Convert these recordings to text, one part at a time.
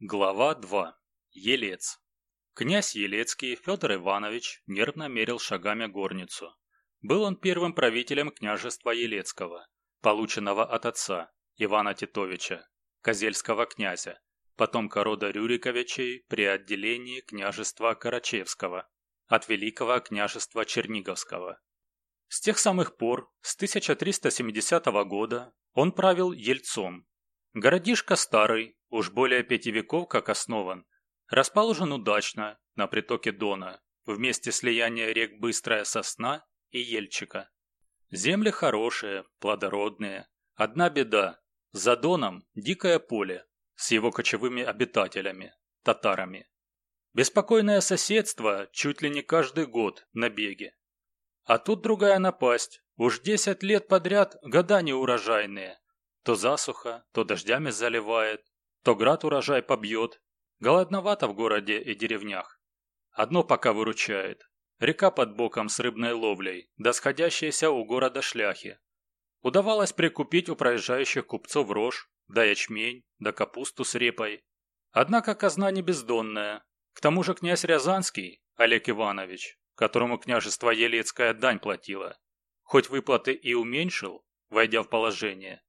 Глава 2. Елец. Князь Елецкий Федор Иванович нервно мерил шагами горницу. Был он первым правителем княжества Елецкого, полученного от отца, Ивана Титовича, козельского князя, потомка рода Рюриковичей при отделении княжества Карачевского от Великого княжества Черниговского. С тех самых пор, с 1370 года, он правил Ельцом. Городишко старый, уж более пяти веков как основан, расположен удачно на притоке Дона, в месте слияния рек Быстрая Сосна и Ельчика. Земли хорошие, плодородные. Одна беда – за Доном дикое поле с его кочевыми обитателями – татарами. Беспокойное соседство чуть ли не каждый год на беге. А тут другая напасть. Уж десять лет подряд года неурожайные. То засуха, то дождями заливает, то град урожай побьет. Голодновато в городе и деревнях. Одно пока выручает. Река под боком с рыбной ловлей, да сходящиеся у города шляхи. Удавалось прикупить у проезжающих купцов рожь, да ячмень, да капусту с репой. Однако казна не бездонная. К тому же князь Рязанский, Олег Иванович, которому княжество Елецкая дань платило, хоть выплаты и уменьшил, войдя в положение,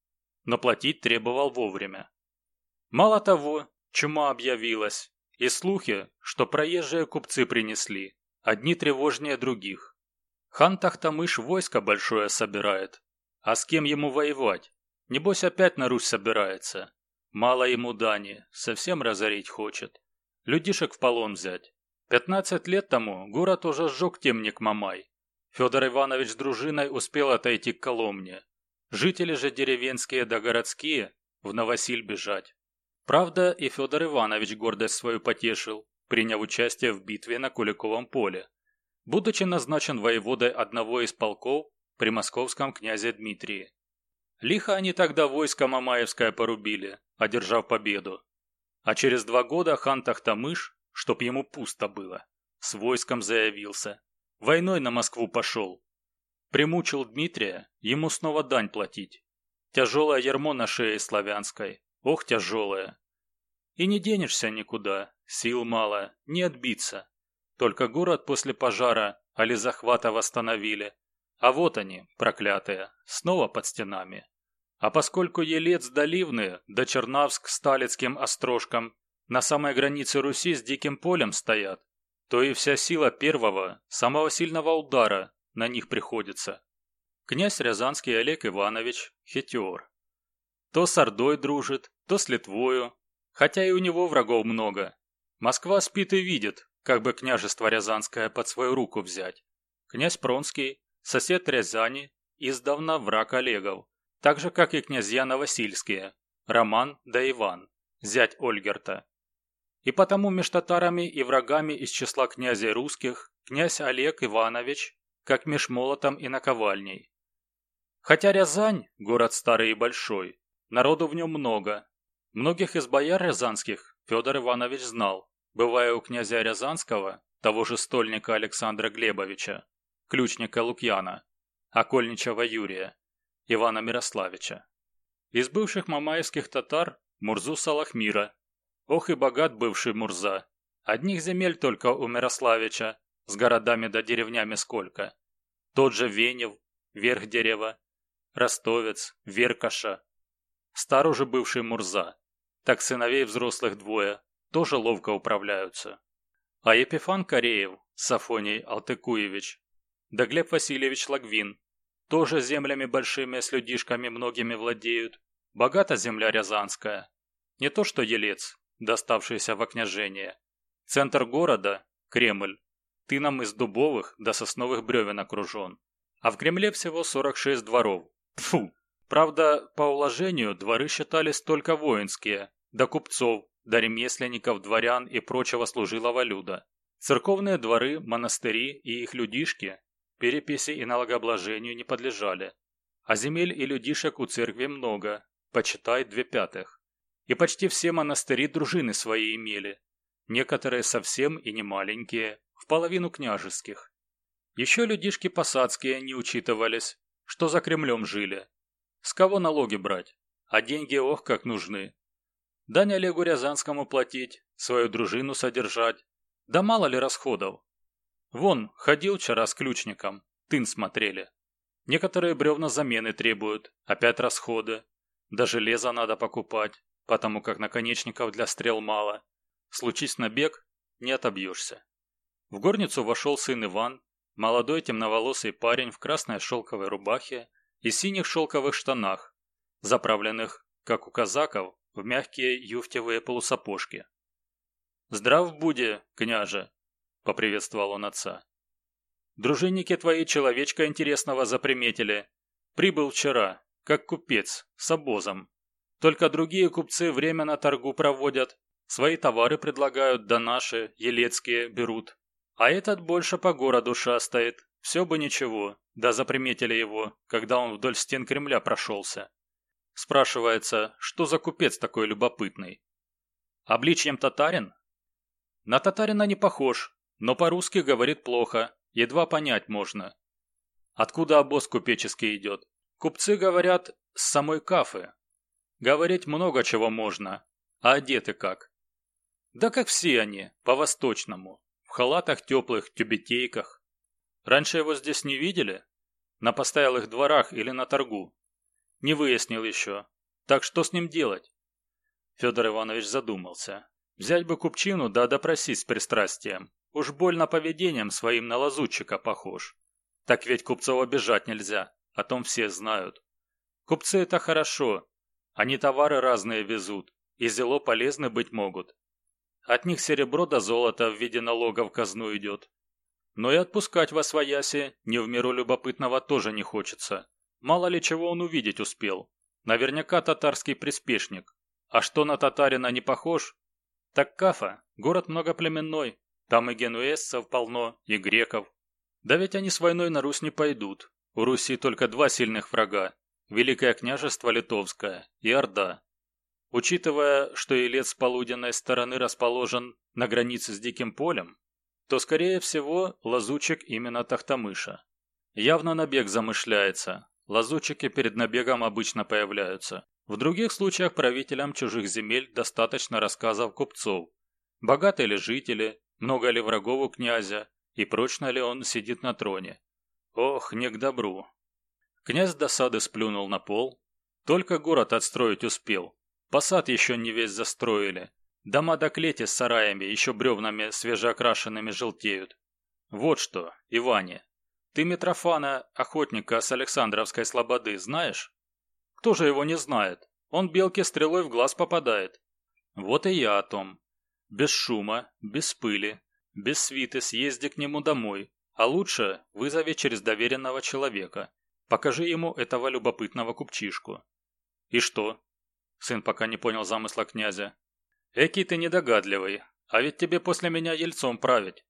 но платить требовал вовремя. Мало того, чума объявилась, и слухи, что проезжие купцы принесли, одни тревожнее других. Хан Тахтамыш войско большое собирает, а с кем ему воевать? Небось опять на Русь собирается. Мало ему дани, совсем разорить хочет. Людишек в полон взять. Пятнадцать лет тому город уже сжег темник Мамай. Федор Иванович с дружиной успел отойти к Коломне. Жители же деревенские да городские в Новосиль бежать. Правда, и Федор Иванович гордость свою потешил, приняв участие в битве на Куликовом поле. Будучи назначен воеводой одного из полков при московском князе Дмитрии. Лихо они тогда войско Мамаевское порубили, одержав победу. А через два года хан Тахтамыш, чтоб ему пусто было, с войском заявился. Войной на Москву пошел. Примучил Дмитрия, ему снова дань платить. Тяжелое ярмо на шее славянской, ох тяжелое. И не денешься никуда, сил мало, не отбиться. Только город после пожара али захвата восстановили. А вот они, проклятые, снова под стенами. А поскольку Елец до Ливны, до Чернавск с Талицким острожком на самой границе Руси с диким полем стоят, то и вся сила первого, самого сильного удара на них приходится. Князь Рязанский Олег Иванович – хитер. То с Ордой дружит, то с Литвою, Хотя и у него врагов много. Москва спит и видит, как бы княжество Рязанское под свою руку взять. Князь Пронский, сосед Рязани, издавна враг Олегов, так же, как и князья Новосильские, Роман да Иван, зять Ольгерта. И потому между татарами и врагами из числа князей русских князь Олег Иванович, как меж молотом и наковальней. Хотя Рязань – город старый и большой, народу в нем много, Многих из бояр рязанских Федор Иванович знал, бывая у князя Рязанского, того же стольника Александра Глебовича, ключника Лукьяна, окольничего Юрия, Ивана Мирославича. Из бывших мамаевских татар Мурзу Салахмира. Ох и богат бывший Мурза. Одних земель только у Мирославича, с городами да деревнями сколько. Тот же Венев, Верх Дерева, Ростовец, Веркаша. Стар бывший Мурза так сыновей взрослых двое, тоже ловко управляются. А Епифан Кореев, Сафоний Алтыкуевич, да Глеб Васильевич Лагвин, тоже землями большими с людишками многими владеют. Богата земля Рязанская. Не то что Елец, доставшийся в окняжение. Центр города – Кремль. Тыном из дубовых до сосновых бревен окружен. А в Кремле всего 46 дворов. Тфу. Правда, по уложению дворы считались только воинские, до купцов, до ремесленников, дворян и прочего служилого люда. Церковные дворы, монастыри и их людишки переписи и налогообложению не подлежали. А земель и людишек у церкви много, почитай две пятых. И почти все монастыри дружины свои имели. Некоторые совсем и не маленькие, в половину княжеских. Еще людишки посадские не учитывались, что за Кремлем жили. С кого налоги брать? А деньги ох как нужны. Дань Олегу Рязанскому платить, свою дружину содержать. Да мало ли расходов. Вон, ходил вчера с ключником, тын смотрели. Некоторые бревна замены требуют, опять расходы. Да железо надо покупать, потому как наконечников для стрел мало. Случись набег, не отобьешься. В горницу вошел сын Иван, молодой темноволосый парень в красной шелковой рубахе и синих шелковых штанах, заправленных, как у казаков, в мягкие юфтевые полусапожки. «Здрав буде, княже!» – поприветствовал он отца. «Дружинники твои человечка интересного заприметили. Прибыл вчера, как купец, с обозом. Только другие купцы время на торгу проводят, свои товары предлагают, да наши, елецкие, берут. А этот больше по городу шастает, все бы ничего, да заприметили его, когда он вдоль стен Кремля прошелся. Спрашивается, что за купец такой любопытный? Обличьем татарин? На татарина не похож, но по-русски говорит плохо, едва понять можно. Откуда обоз купеческий идет? Купцы говорят с самой кафы. Говорить много чего можно, а одеты как? Да как все они, по-восточному, в халатах теплых, тюбетейках. Раньше его здесь не видели? На постоялых дворах или на торгу? Не выяснил еще. Так что с ним делать? Федор Иванович задумался. Взять бы купчину да допросить с пристрастием. Уж больно поведением своим на лазутчика похож. Так ведь купцов обижать нельзя, о том все знают. Купцы это хорошо. Они товары разные везут, и зело полезны быть могут. От них серебро до золота в виде налога в казну идет. Но и отпускать во свояси не в меру любопытного тоже не хочется. Мало ли чего он увидеть успел. Наверняка татарский приспешник. А что на татарина не похож? Так Кафа – город многоплеменной. Там и генуэзцев полно, и греков. Да ведь они с войной на Русь не пойдут. У Руси только два сильных врага – Великое княжество Литовское и Орда. Учитывая, что Елец с полуденной стороны расположен на границе с Диким полем, то, скорее всего, лазучик именно Тахтамыша. Явно набег замышляется, Лазутчики перед набегом обычно появляются. В других случаях правителям чужих земель достаточно рассказов купцов. Богаты ли жители, много ли врагов у князя и прочно ли он сидит на троне. Ох, не к добру. Князь досады сплюнул на пол. Только город отстроить успел. Посад еще не весь застроили. Дома до клети с сараями еще бревнами свежеокрашенными желтеют. Вот что, Иване, ты Митрофана, охотника с Александровской слободы, знаешь? Кто же его не знает? Он белке стрелой в глаз попадает. Вот и я о том. Без шума, без пыли, без свиты съезди к нему домой, а лучше вызови через доверенного человека. Покажи ему этого любопытного купчишку. И что? Сын пока не понял замысла князя. Экий ты недогадливый, а ведь тебе после меня ельцом править.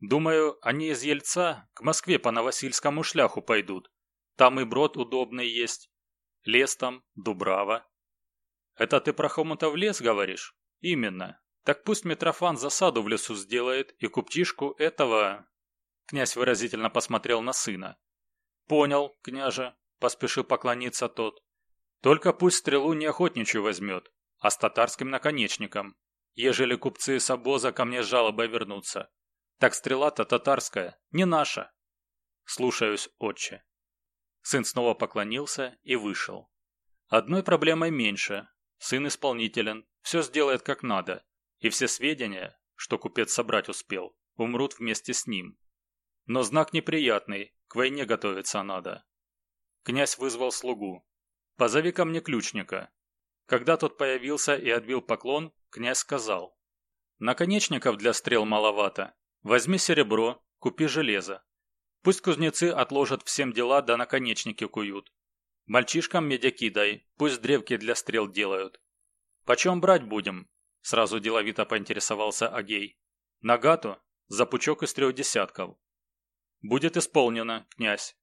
Думаю, они из Ельца к Москве по Новосильскому шляху пойдут. Там и брод удобный есть. Лес там, Дубрава. Это ты про Хомутов лес говоришь? Именно. Так пусть Митрофан засаду в лесу сделает и куптишку этого... Князь выразительно посмотрел на сына. Понял, княже, поспешил поклониться тот. Только пусть стрелу не охотничью возьмет, а с татарским наконечником, ежели купцы с обоза ко мне с жалобой вернутся. Так стрела-то татарская, не наша. Слушаюсь, отче. Сын снова поклонился и вышел. Одной проблемой меньше. Сын исполнителен, все сделает как надо. И все сведения, что купец собрать успел, умрут вместе с ним. Но знак неприятный, к войне готовиться надо. Князь вызвал слугу. «Позови ко мне ключника». Когда тот появился и отбил поклон, князь сказал. «Наконечников для стрел маловато. Возьми серебро, купи железо. Пусть кузнецы отложат всем дела да наконечники куют. Мальчишкам медяки дай, пусть древки для стрел делают. Почем брать будем? Сразу деловито поинтересовался Агей. Нагату за пучок из трех десятков. Будет исполнено, князь.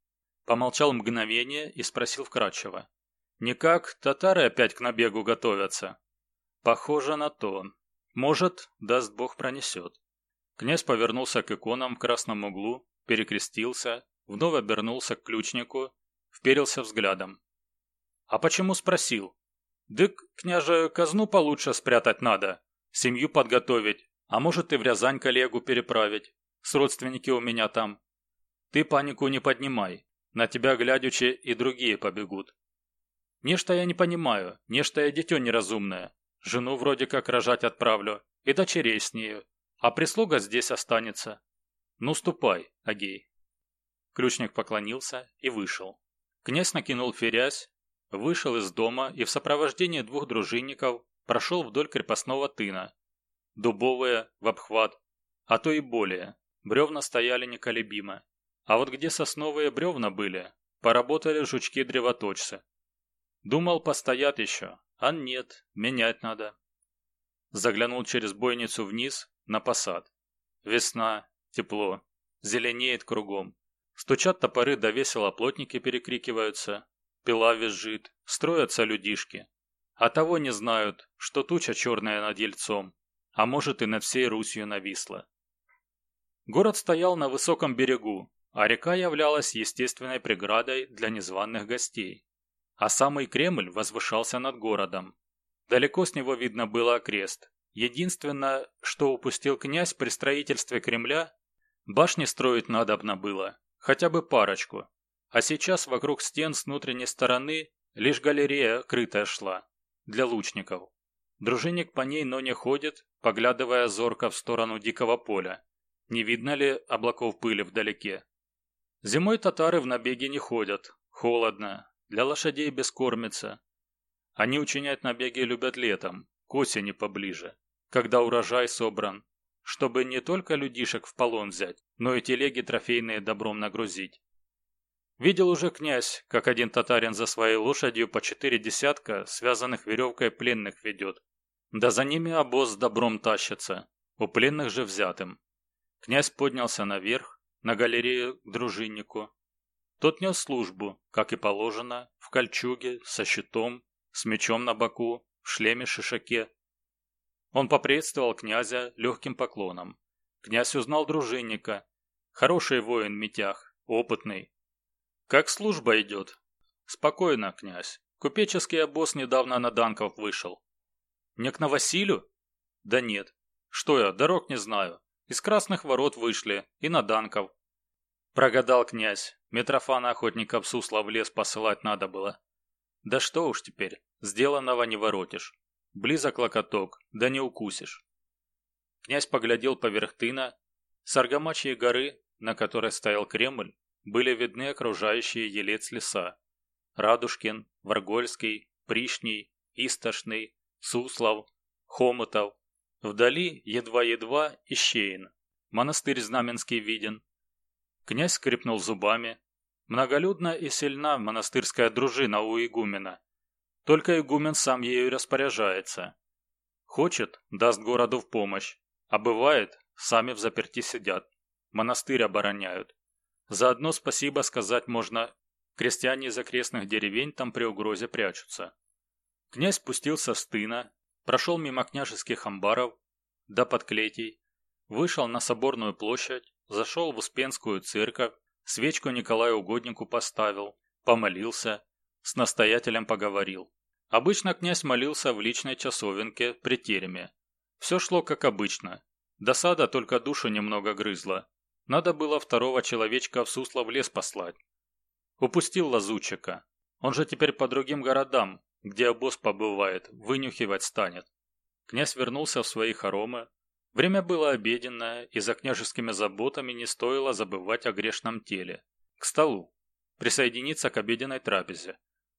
Помолчал мгновение и спросил вкратчиво. Никак, татары опять к набегу готовятся. Похоже на то. Может, даст бог пронесет. Князь повернулся к иконам в красном углу, перекрестился, вновь обернулся к ключнику, вперился взглядом. «А почему спросил?» Дык, княже, казну получше спрятать надо, семью подготовить, а может и в Рязань коллегу переправить. С родственники у меня там. Ты панику не поднимай, на тебя глядячи и другие побегут. Нечто я не понимаю, нечто я дитё неразумное. Жену вроде как рожать отправлю, и дочерей с нею, а прислуга здесь останется. Ну ступай, Агей. Ключник поклонился и вышел. Князь накинул ферязь, вышел из дома и в сопровождении двух дружинников прошел вдоль крепостного тына. Дубовые, в обхват, а то и более. Бревна стояли неколебимо. А вот где сосновые бревна были, поработали жучки-древоточцы. Думал, постоят еще, а нет, менять надо. Заглянул через бойницу вниз, на посад. Весна, тепло, зеленеет кругом. Стучат топоры да весело плотники перекрикиваются. Пила визжит, строятся людишки. А того не знают, что туча черная над Ельцом, а может и над всей Русью нависла. Город стоял на высоком берегу, а река являлась естественной преградой для незваных гостей. А самый Кремль возвышался над городом. Далеко с него видно было окрест. Единственное, что упустил князь при строительстве Кремля, башни строить надобно было, хотя бы парочку. А сейчас вокруг стен с внутренней стороны лишь галерея крытая шла, для лучников. Дружинник по ней, но не ходит, поглядывая зорко в сторону дикого поля. Не видно ли облаков пыли вдалеке? Зимой татары в набеги не ходят. Холодно. Для лошадей бескормится. Они учинять набеги любят летом, к осени поближе, когда урожай собран, чтобы не только людишек в полон взять, но и телеги трофейные добром нагрузить. Видел уже князь, как один татарин за своей лошадью по четыре десятка, связанных веревкой пленных ведет. Да за ними обоз с добром тащится, у пленных же взятым. Князь поднялся наверх, на галерею к дружиннику. Тот нес службу, как и положено, в кольчуге, со щитом, с мечом на боку, в шлеме-шишаке. Он поприветствовал князя легким поклоном. Князь узнал дружинника. Хороший воин Митях, опытный. Как служба идет? Спокойно, князь. Купеческий обоз недавно на Данков вышел. Не к Новосилю? Да нет. Что я, дорог не знаю. Из красных ворот вышли, и на Данков. Прогадал князь. Митрофана охотника в Суслов лес посылать надо было. Да что уж теперь, сделанного не воротишь. Близок локоток, да не укусишь. Князь поглядел поверх тына. С Аргамачьей горы, на которой стоял Кремль, были видны окружающие елец леса. Радушкин, Варгольский, Пришний, Истошный, Суслов, Хомутов, Вдали, едва-едва, Ищеин. Монастырь Знаменский виден. Князь скрипнул зубами. Многолюдна и сильна монастырская дружина у игумена. Только игумен сам ею распоряжается. Хочет, даст городу в помощь. А бывает, сами в заперти сидят. Монастырь обороняют. Заодно спасибо сказать можно. Крестьяне из окрестных деревень там при угрозе прячутся. Князь спустился с тына прошел мимо княжеских амбаров до подклетий, вышел на Соборную площадь, зашел в Успенскую церковь, свечку Николаю Угоднику поставил, помолился, с настоятелем поговорил. Обычно князь молился в личной часовенке при тереме. Все шло как обычно. Досада только душу немного грызла. Надо было второго человечка в Суслов лес послать. Упустил лазутчика. Он же теперь по другим городам, где обоз побывает, вынюхивать станет. Князь вернулся в свои хоромы. Время было обеденное, и за княжескими заботами не стоило забывать о грешном теле. К столу. Присоединиться к обеденной трапезе.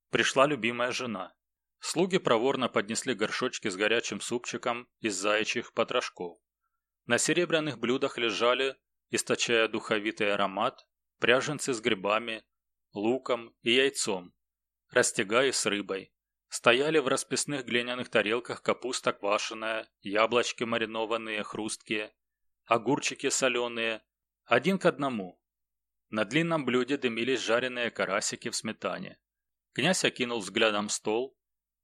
Пришла любимая жена. Слуги проворно поднесли горшочки с горячим супчиком из заячьих потрошков. На серебряных блюдах лежали, источая духовитый аромат, пряженцы с грибами, луком и яйцом, растягая с рыбой, Стояли в расписных глиняных тарелках капуста квашеная, яблочки маринованные, хрусткие, огурчики соленые, один к одному. На длинном блюде дымились жареные карасики в сметане. Князь окинул взглядом стол.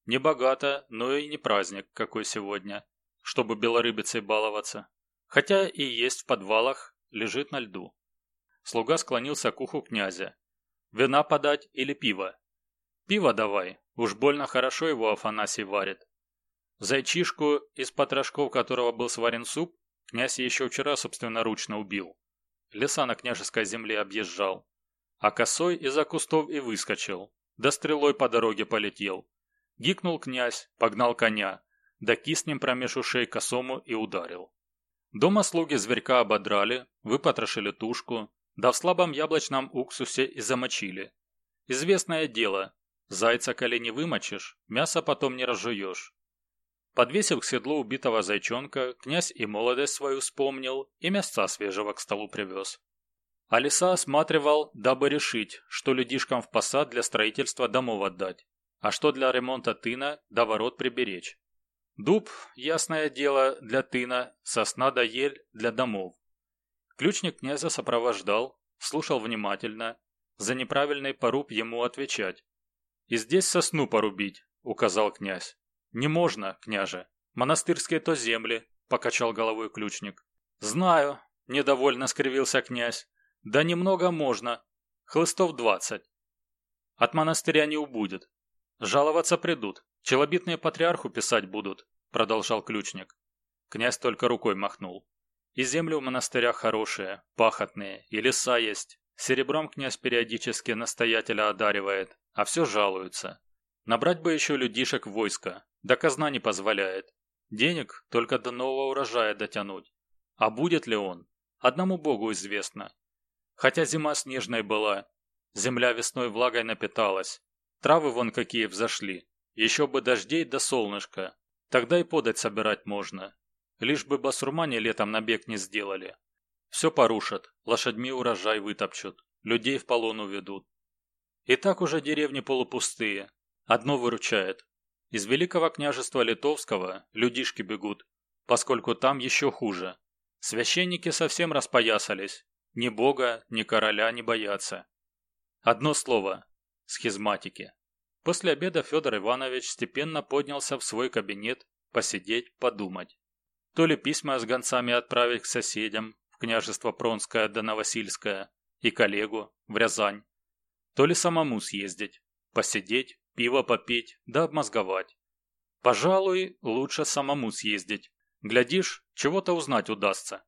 Не богато, но и не праздник, какой сегодня, чтобы белорыбицей баловаться. Хотя и есть в подвалах, лежит на льду. Слуга склонился к уху князя. «Вина подать или пиво?» «Пиво давай, Уж больно хорошо его Афанасий варит. Зайчишку, из потрошков которого был сварен суп, князь еще вчера собственноручно убил. Леса на княжеской земле объезжал. А косой из-за кустов и выскочил. Да стрелой по дороге полетел. Гикнул князь, погнал коня, да киснем промеж ушей косому и ударил. Дома слуги зверька ободрали, выпотрошили тушку, да в слабом яблочном уксусе и замочили. Известное дело, зайца коли не вымочишь, мясо потом не разжуешь. Подвесив к седлу убитого зайчонка, князь и молодость свою вспомнил, и мясца свежего к столу привез. А леса осматривал, дабы решить, что людишкам в посад для строительства домов отдать, а что для ремонта тына до ворот приберечь. Дуб, ясное дело, для тына, сосна да ель для домов. Ключник князя сопровождал, слушал внимательно, за неправильный поруб ему отвечать. «И здесь сосну порубить», — указал князь. «Не можно, княже. Монастырские то земли», — покачал головой ключник. «Знаю», — недовольно скривился князь. «Да немного можно. Хлыстов двадцать. От монастыря не убудет. Жаловаться придут. Челобитные патриарху писать будут», — продолжал ключник. Князь только рукой махнул. «И земли в монастырях хорошие, пахотные, и леса есть. Серебром князь периодически настоятеля одаривает, а все жалуются. Набрать бы еще людишек в войско, да казна не позволяет. Денег только до нового урожая дотянуть. А будет ли он? Одному богу известно. Хотя зима снежной была, земля весной влагой напиталась, травы вон какие взошли, еще бы дождей до да солнышка, тогда и подать собирать можно. Лишь бы басурмане летом набег не сделали. Все порушат, лошадьми урожай вытопчут, людей в полон уведут. И так уже деревни полупустые. Одно выручает. Из Великого княжества Литовского людишки бегут, поскольку там еще хуже. Священники совсем распоясались. Ни бога, ни короля не боятся. Одно слово – схизматики. После обеда Федор Иванович степенно поднялся в свой кабинет посидеть, подумать. То ли письма с гонцами отправить к соседям, в княжество Пронское да Новосильское, и коллегу, в Рязань. То ли самому съездить, посидеть, пиво попить, да обмозговать. Пожалуй, лучше самому съездить. Глядишь, чего-то узнать удастся.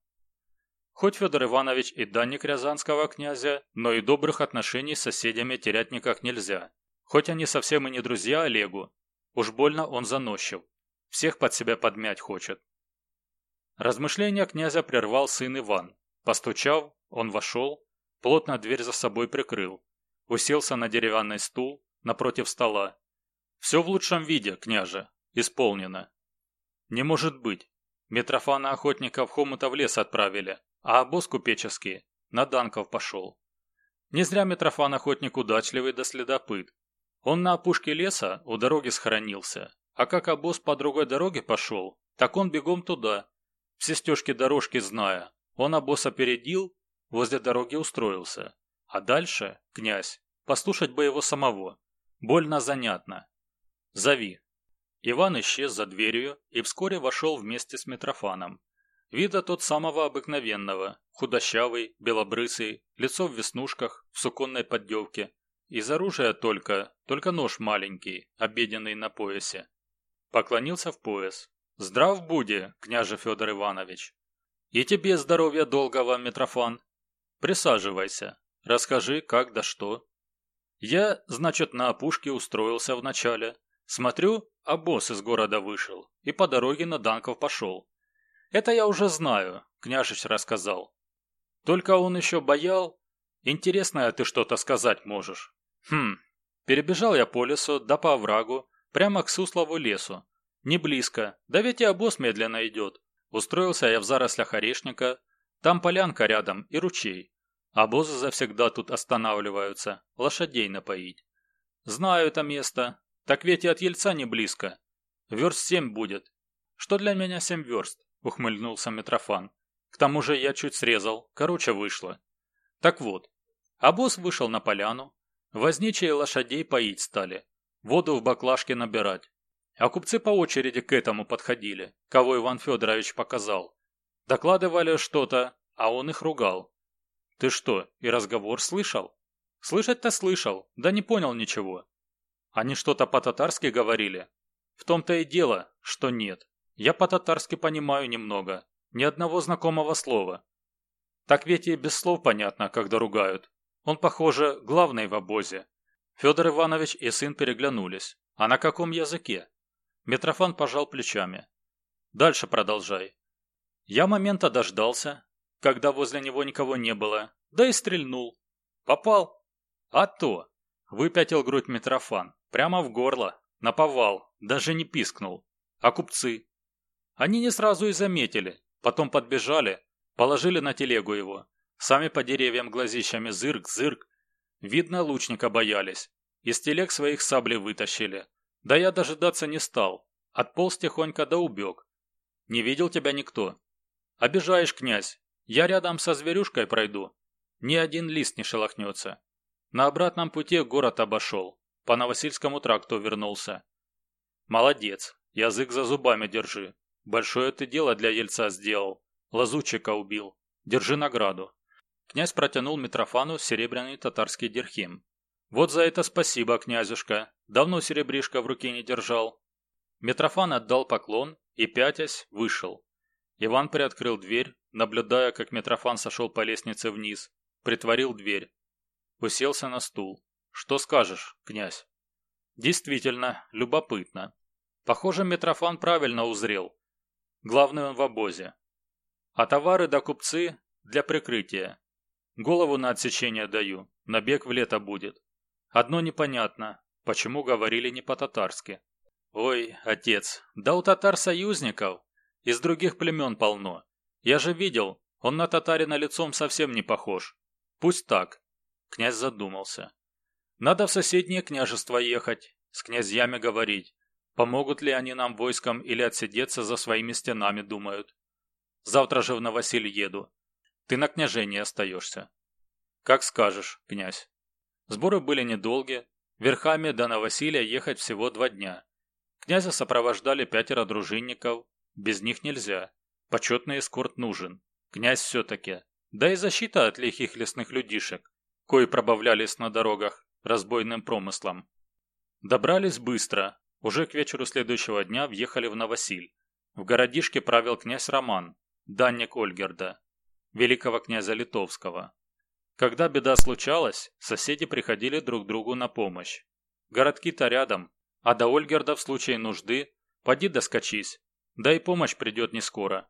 Хоть Федор Иванович и данник рязанского князя, но и добрых отношений с соседями терять никак нельзя. Хоть они совсем и не друзья Олегу, уж больно он заносчив. Всех под себя подмять хочет. Размышления князя прервал сын Иван. Постучав, он вошел, плотно дверь за собой прикрыл, уселся на деревянный стул напротив стола. «Все в лучшем виде, княже, исполнено». «Не может быть. Митрофана охотника в хомута в лес отправили, а обоз купеческий на Данков пошел. Не зря Митрофан охотник удачливый да следопыт. Он на опушке леса у дороги схоронился, а как обоз по другой дороге пошел, так он бегом туда, все стежки дорожки зная, он обоз опередил, возле дороги устроился. А дальше, князь, послушать бы его самого. Больно занятно. Зови. Иван исчез за дверью и вскоре вошел вместе с Митрофаном. Вида тот самого обыкновенного, худощавый, белобрысый, лицо в веснушках, в суконной поддевке. Из оружия только, только нож маленький, обеденный на поясе. Поклонился в пояс, Здрав буди, княже Федор Иванович. И тебе здоровья долгого, Митрофан. Присаживайся, расскажи, как да что. Я, значит, на опушке устроился вначале. Смотрю, а босс из города вышел и по дороге на Данков пошел. Это я уже знаю, княжич рассказал. Только он еще боял. Интересное ты что-то сказать можешь. Хм, перебежал я по лесу, да по оврагу, прямо к Суслову лесу. Не близко, да ведь и обоз медленно идет. Устроился я в зарослях орешника, там полянка рядом и ручей. Обозы завсегда тут останавливаются, лошадей напоить. Знаю это место, так ведь и от Ельца не близко. Верст семь будет. Что для меня семь верст? Ухмыльнулся Митрофан. К тому же я чуть срезал, короче вышло. Так вот, обоз вышел на поляну, возничие лошадей поить стали, воду в баклажке набирать. А купцы по очереди к этому подходили, кого Иван Федорович показал. Докладывали что-то, а он их ругал. Ты что, и разговор слышал? Слышать-то слышал, да не понял ничего. Они что-то по-татарски говорили? В том-то и дело, что нет. Я по-татарски понимаю немного. Ни одного знакомого слова. Так ведь и без слов понятно, когда ругают. Он, похоже, главный в обозе. Федор Иванович и сын переглянулись. А на каком языке? Митрофан пожал плечами. Дальше продолжай. Я момента дождался, когда возле него никого не было, да и стрельнул. Попал. А то. Выпятил грудь Митрофан. Прямо в горло. Наповал. Даже не пискнул. А купцы? Они не сразу и заметили. Потом подбежали, положили на телегу его. Сами по деревьям глазищами зырк-зырк. Видно, лучника боялись. Из телег своих сабли вытащили. Да я дожидаться не стал. Отполз тихонько да убег. Не видел тебя никто. Обижаешь, князь. Я рядом со зверюшкой пройду. Ни один лист не шелохнется. На обратном пути город обошел. По Новосильскому тракту вернулся. Молодец. Язык за зубами держи. Большое ты дело для Ельца сделал. Лазутчика убил. Держи награду. Князь протянул Митрофану серебряный татарский дирхим. Вот за это спасибо, князюшка. Давно серебришка в руке не держал. Митрофан отдал поклон и, пятясь, вышел. Иван приоткрыл дверь, наблюдая, как Митрофан сошел по лестнице вниз, притворил дверь. Уселся на стул. Что скажешь, князь? Действительно, любопытно. Похоже, Митрофан правильно узрел. Главный он в обозе. А товары да купцы для прикрытия. Голову на отсечение даю, набег в лето будет. Одно непонятно, почему говорили не по-татарски. Ой, отец, да у татар союзников. Из других племен полно. Я же видел, он на татарина лицом совсем не похож. Пусть так. Князь задумался. Надо в соседнее княжество ехать, с князьями говорить. Помогут ли они нам войском или отсидеться за своими стенами, думают. Завтра же в Новосиль еду. Ты на княжение остаешься. Как скажешь, князь. Сборы были недолги. Верхами до Новосилия ехать всего два дня. Князя сопровождали пятеро дружинников. Без них нельзя. Почетный эскорт нужен. Князь все-таки. Да и защита от лихих лесных людишек, кои пробавлялись на дорогах разбойным промыслом. Добрались быстро, уже к вечеру следующего дня въехали в Новосиль. В городишке правил князь Роман, данник Ольгерда, великого князя Литовского. Когда беда случалась, соседи приходили друг другу на помощь. Городки-то рядом, а до Ольгерда в случае нужды поди доскочись, да и помощь придет не скоро.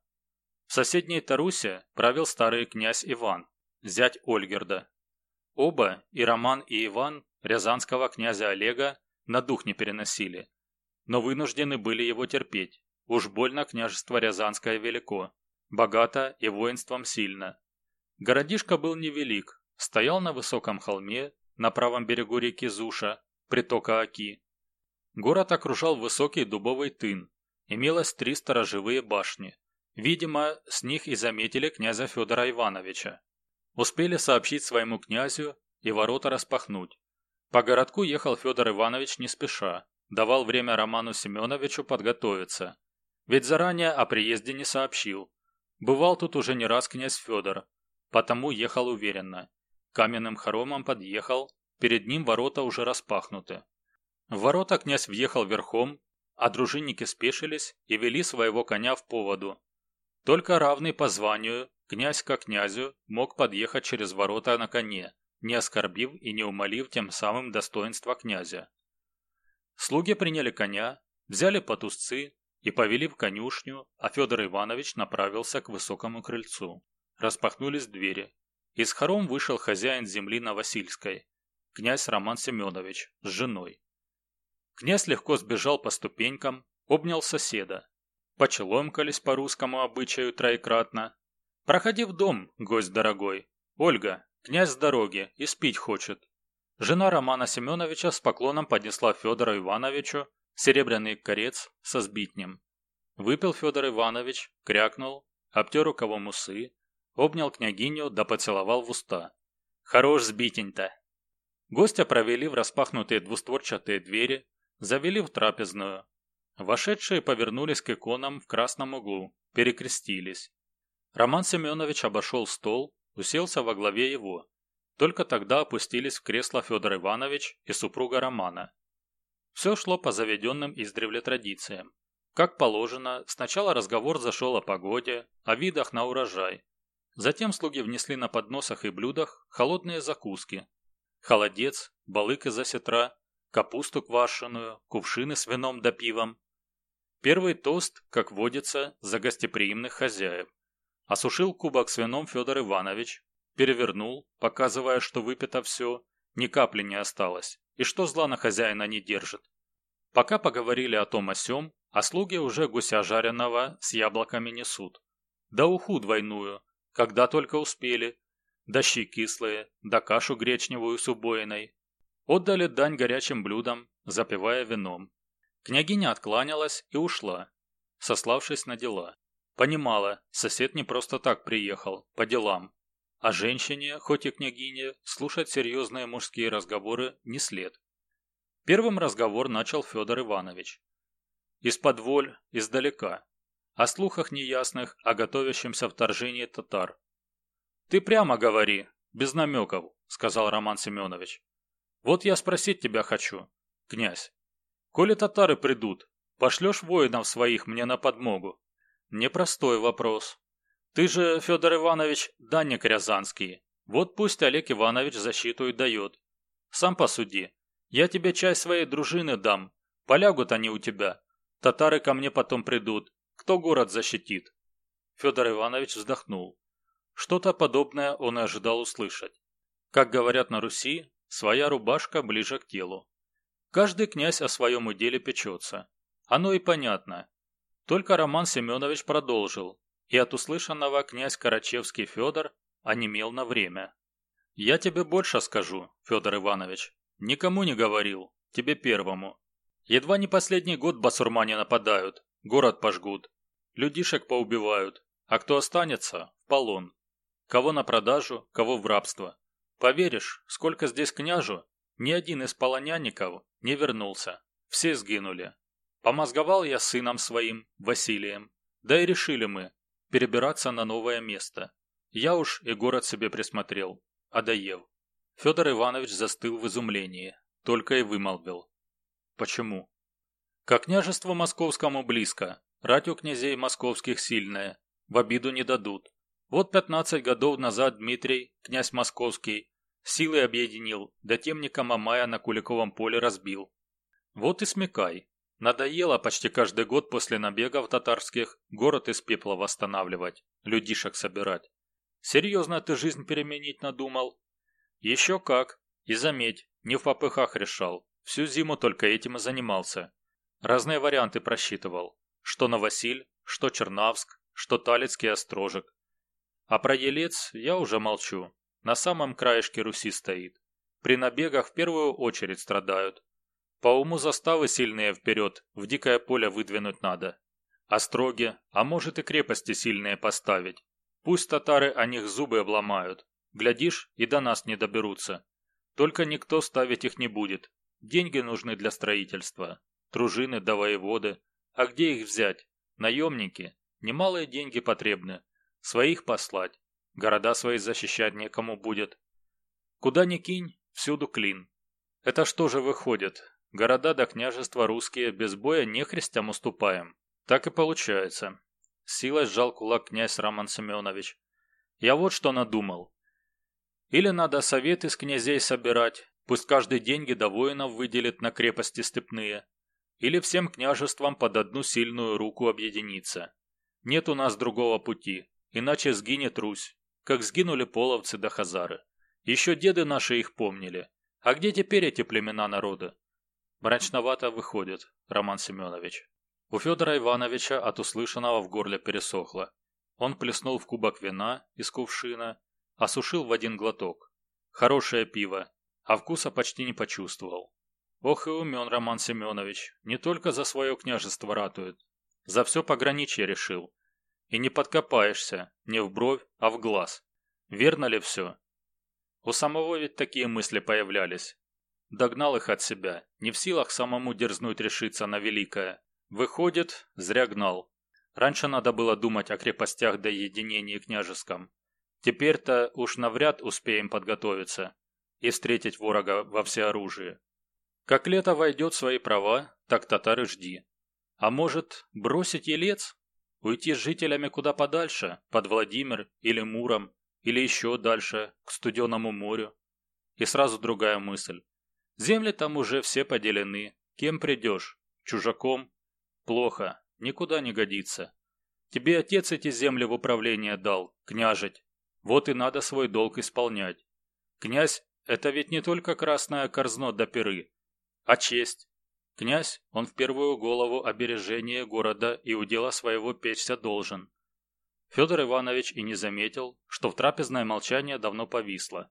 В соседней Тарусе правил старый князь Иван, зять Ольгерда. Оба, и Роман, и Иван, рязанского князя Олега, на дух не переносили но вынуждены были его терпеть. Уж больно княжество Рязанское велико, богато и воинством сильно. Городишко был невелик, стоял на высоком холме, на правом берегу реки Зуша, притока Оки. Город окружал высокий дубовый тын, имелось три сторожевые башни. Видимо, с них и заметили князя Федора Ивановича. Успели сообщить своему князю и ворота распахнуть. По городку ехал Федор Иванович не спеша, давал время Роману Семеновичу подготовиться. Ведь заранее о приезде не сообщил. Бывал тут уже не раз князь Федор, потому ехал уверенно. Каменным хоромом подъехал, перед ним ворота уже распахнуты. В ворота князь въехал верхом, а дружинники спешились и вели своего коня в поводу. Только равный по званию, князь к князю, мог подъехать через ворота на коне, не оскорбив и не умолив тем самым достоинства князя. Слуги приняли коня, взяли потусцы и повели в конюшню, а Федор Иванович направился к высокому крыльцу. Распахнулись двери. Из хором вышел хозяин земли Новосильской, князь Роман Семенович, с женой. Князь легко сбежал по ступенькам, обнял соседа. Почеломкались по русскому обычаю троекратно. «Проходи в дом, гость дорогой. Ольга, князь с дороги и спить хочет. Жена Романа Семеновича с поклоном поднесла Федору Ивановичу серебряный корец со сбитнем. Выпил Федор Иванович, крякнул, обтер рукавом усы, обнял княгиню да поцеловал в уста. «Хорош сбитень-то!» Гостя провели в распахнутые двустворчатые двери, завели в трапезную. Вошедшие повернулись к иконам в красном углу, перекрестились. Роман Семенович обошел стол, уселся во главе его. Только тогда опустились в кресло Федор Иванович и супруга Романа. Все шло по заведенным издревле традициям. Как положено, сначала разговор зашел о погоде, о видах на урожай. Затем слуги внесли на подносах и блюдах холодные закуски. Холодец, балык из осетра, капусту квашеную, кувшины с вином да пивом. Первый тост, как водится, за гостеприимных хозяев. Осушил кубок с вином Федор Иванович, перевернул, показывая, что выпито все, ни капли не осталось, и что зла на хозяина не держит. Пока поговорили о том о сём, а слуги уже гуся жареного с яблоками несут. Да уху двойную, когда только успели, да щи кислые, да кашу гречневую с убоиной. Отдали дань горячим блюдам, запивая вином. Княгиня откланялась и ушла, сославшись на дела. Понимала, сосед не просто так приехал, по делам. А женщине, хоть и княгине, слушать серьезные мужские разговоры не след. Первым разговор начал Федор Иванович. Из-под воль, издалека. О слухах неясных, о готовящемся вторжении татар. «Ты прямо говори, без намеков», — сказал Роман Семенович. «Вот я спросить тебя хочу, князь. Коли татары придут, пошлешь воинов своих мне на подмогу?» «Непростой вопрос. Ты же, Федор Иванович, данник рязанский. Вот пусть Олег Иванович защиту и дает. Сам посуди. Я тебе часть своей дружины дам. Полягут они у тебя. Татары ко мне потом придут. Кто город защитит?» Федор Иванович вздохнул. Что-то подобное он и ожидал услышать. Как говорят на Руси, своя рубашка ближе к телу. Каждый князь о своем уделе печется. Оно и понятно. Только Роман Семенович продолжил, и от услышанного князь Карачевский Федор онемел на время. «Я тебе больше скажу, Федор Иванович. Никому не говорил, тебе первому. Едва не последний год басурмане нападают, город пожгут, людишек поубивают, а кто останется – в полон. Кого на продажу, кого в рабство. Поверишь, сколько здесь княжу, ни один из полонянников не вернулся, все сгинули. Помозговал я сыном своим, Василием, да и решили мы перебираться на новое место. Я уж и город себе присмотрел, Адаев. Федор Иванович застыл в изумлении, только и вымолвил. Почему? К княжеству московскому близко, рать у князей московских сильная, в обиду не дадут. Вот пятнадцать годов назад Дмитрий, князь московский, силой объединил, да темника Мамая на Куликовом поле разбил. Вот и смекай. Надоело почти каждый год после набегов татарских город из пепла восстанавливать, людишек собирать. Серьезно ты жизнь переменить надумал? Еще как. И заметь, не в попыхах решал. Всю зиму только этим и занимался. Разные варианты просчитывал. Что Новосиль, что Чернавск, что Талицкий острожек. А про Елец я уже молчу. На самом краешке Руси стоит. При набегах в первую очередь страдают. По уму заставы сильные вперед, в дикое поле выдвинуть надо. Остроги, а может и крепости сильные поставить. Пусть татары о них зубы обломают. Глядишь, и до нас не доберутся. Только никто ставить их не будет. Деньги нужны для строительства. Дружины да воеводы. А где их взять? Наемники. Немалые деньги потребны. Своих послать. Города свои защищать некому будет. Куда ни кинь, всюду клин. Это что же выходит? Города до княжества русские без боя нехристям уступаем. Так и получается. силой сжал кулак князь Роман Семенович. Я вот что надумал. Или надо совет из князей собирать, Пусть каждый деньги до воинов выделит на крепости степные. Или всем княжествам под одну сильную руку объединиться. Нет у нас другого пути, иначе сгинет Русь, как сгинули половцы да хазары. Еще деды наши их помнили. А где теперь эти племена народа? Мрачновато выходит, Роман Семенович. У Федора Ивановича от услышанного в горле пересохло. Он плеснул в кубок вина из кувшина, осушил в один глоток. Хорошее пиво, а вкуса почти не почувствовал. Ох и умен Роман Семенович, не только за свое княжество ратует, за все пограничье решил. И не подкопаешься, не в бровь, а в глаз. Верно ли все? У самого ведь такие мысли появлялись. Догнал их от себя, не в силах самому дерзнуть решиться на великое. Выходит, зря гнал. Раньше надо было думать о крепостях до единения княжеском. Теперь-то уж навряд успеем подготовиться и встретить ворога во всеоружии. Как лето войдет в свои права, так татары жди. А может, бросить елец? Уйти с жителями куда подальше, под Владимир или Муром, или еще дальше, к Студенному морю? И сразу другая мысль. Земли там уже все поделены. Кем придешь? Чужаком? Плохо, никуда не годится. Тебе отец эти земли в управление дал, княжить. Вот и надо свой долг исполнять. Князь – это ведь не только красное корзно до перы, а честь. Князь, он в первую голову обережение города и удела своего печься должен. Федор Иванович и не заметил, что в трапезное молчание давно повисло.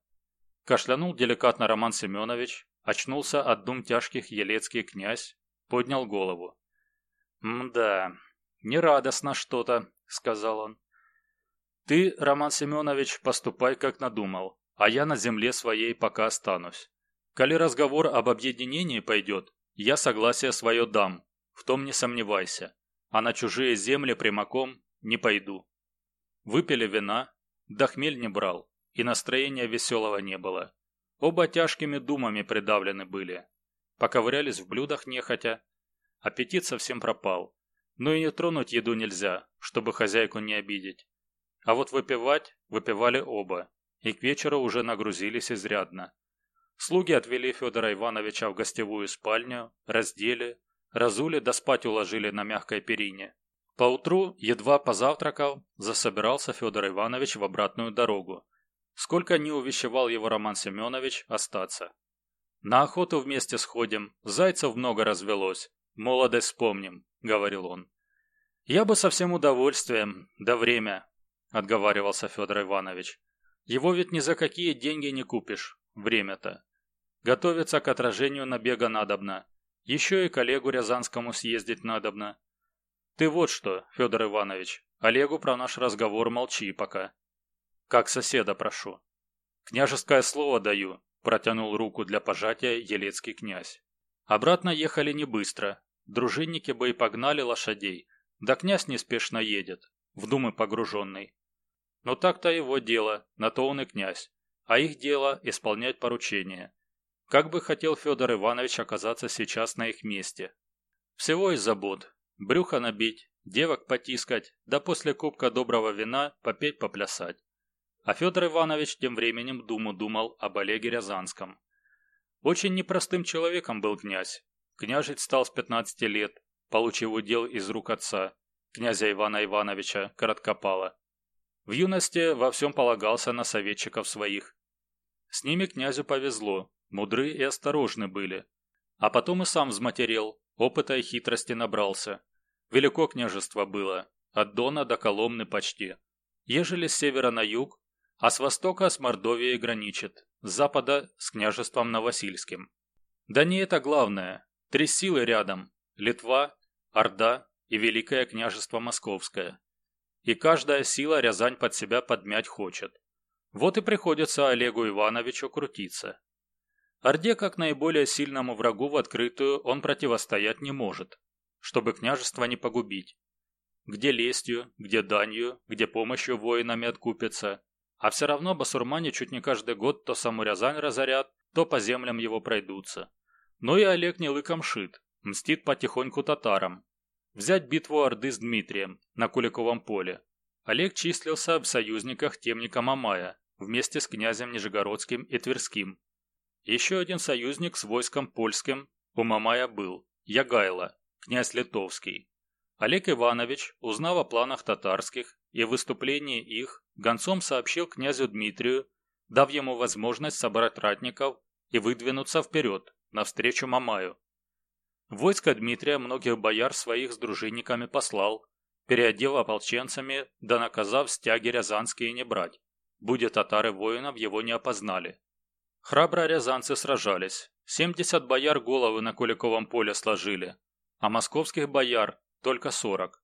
Кашлянул деликатно Роман Семенович, очнулся от дум тяжких елецкий князь, поднял голову. «Мда, нерадостно что-то», — сказал он. «Ты, Роман Семенович, поступай, как надумал, а я на земле своей пока останусь. Коли разговор об объединении пойдет, я согласие свое дам, в том не сомневайся, а на чужие земли прямаком не пойду». Выпили вина, да хмель не брал, и настроения веселого не было. Оба тяжкими думами придавлены были. Поковырялись в блюдах нехотя. Аппетит совсем пропал. Но и не тронуть еду нельзя, чтобы хозяйку не обидеть. А вот выпивать выпивали оба, и к вечеру уже нагрузились изрядно. Слуги отвели Федора Ивановича в гостевую спальню, раздели, разули да спать уложили на мягкой перине. Поутру, едва позавтракал, засобирался Федор Иванович в обратную дорогу. Сколько не увещевал его Роман Семенович остаться. «На охоту вместе сходим, зайцев много развелось, молодость вспомним», — говорил он. «Я бы со всем удовольствием, да время», — отговаривался Федор Иванович. «Его ведь ни за какие деньги не купишь, время-то. Готовиться к отражению набега надобно. Еще и коллегу Рязанскому съездить надобно. Ты вот что, Федор Иванович, Олегу про наш разговор молчи пока. Как соседа прошу. Княжеское слово даю, протянул руку для пожатия елецкий князь. Обратно ехали не быстро. Дружинники бы и погнали лошадей, да князь неспешно едет, в думы погруженный. Но так-то его дело, на то он и князь, а их дело исполнять поручения. Как бы хотел Федор Иванович оказаться сейчас на их месте. Всего из забот. Брюхо набить, девок потискать, да после кубка доброго вина попеть-поплясать. А Федор Иванович тем временем думу думал об Олеге Рязанском. Очень непростым человеком был князь. Княжить стал с 15 лет, получив удел из рук отца, князя Ивана Ивановича Короткопала. В юности во всем полагался на советчиков своих. С ними князю повезло, мудры и осторожны были. А потом и сам взматерел, опыта и хитрости набрался. Велико княжество было, от Дона до Коломны почти. Ежели с севера на юг, а с востока с Мордовией граничит, с запада с княжеством Новосильским. Да не это главное. Три силы рядом – Литва, Орда и Великое княжество Московское. И каждая сила Рязань под себя подмять хочет. Вот и приходится Олегу Ивановичу крутиться. Орде, как наиболее сильному врагу в открытую, он противостоять не может, чтобы княжество не погубить. Где лестью, где данью, где помощью воинами откупятся, а все равно басурмане чуть не каждый год то саму Рязань разорят, то по землям его пройдутся. Но и Олег не лыком шит, мстит потихоньку татарам. Взять битву Орды с Дмитрием на Куликовом поле. Олег числился в союзниках темника Мамая вместе с князем Нижегородским и Тверским. Еще один союзник с войском польским у Мамая был – Ягайло, князь Литовский. Олег Иванович, узнав о планах татарских и выступлении их, гонцом сообщил князю Дмитрию, дав ему возможность собрать ратников и выдвинуться вперед, навстречу Мамаю. Войско Дмитрия многих бояр своих с дружинниками послал, переодев ополченцами, да наказав стяги рязанские не брать, будет татары воинов его не опознали. Храбро рязанцы сражались, семьдесят бояр головы на Куликовом поле сложили, а московских бояр только сорок.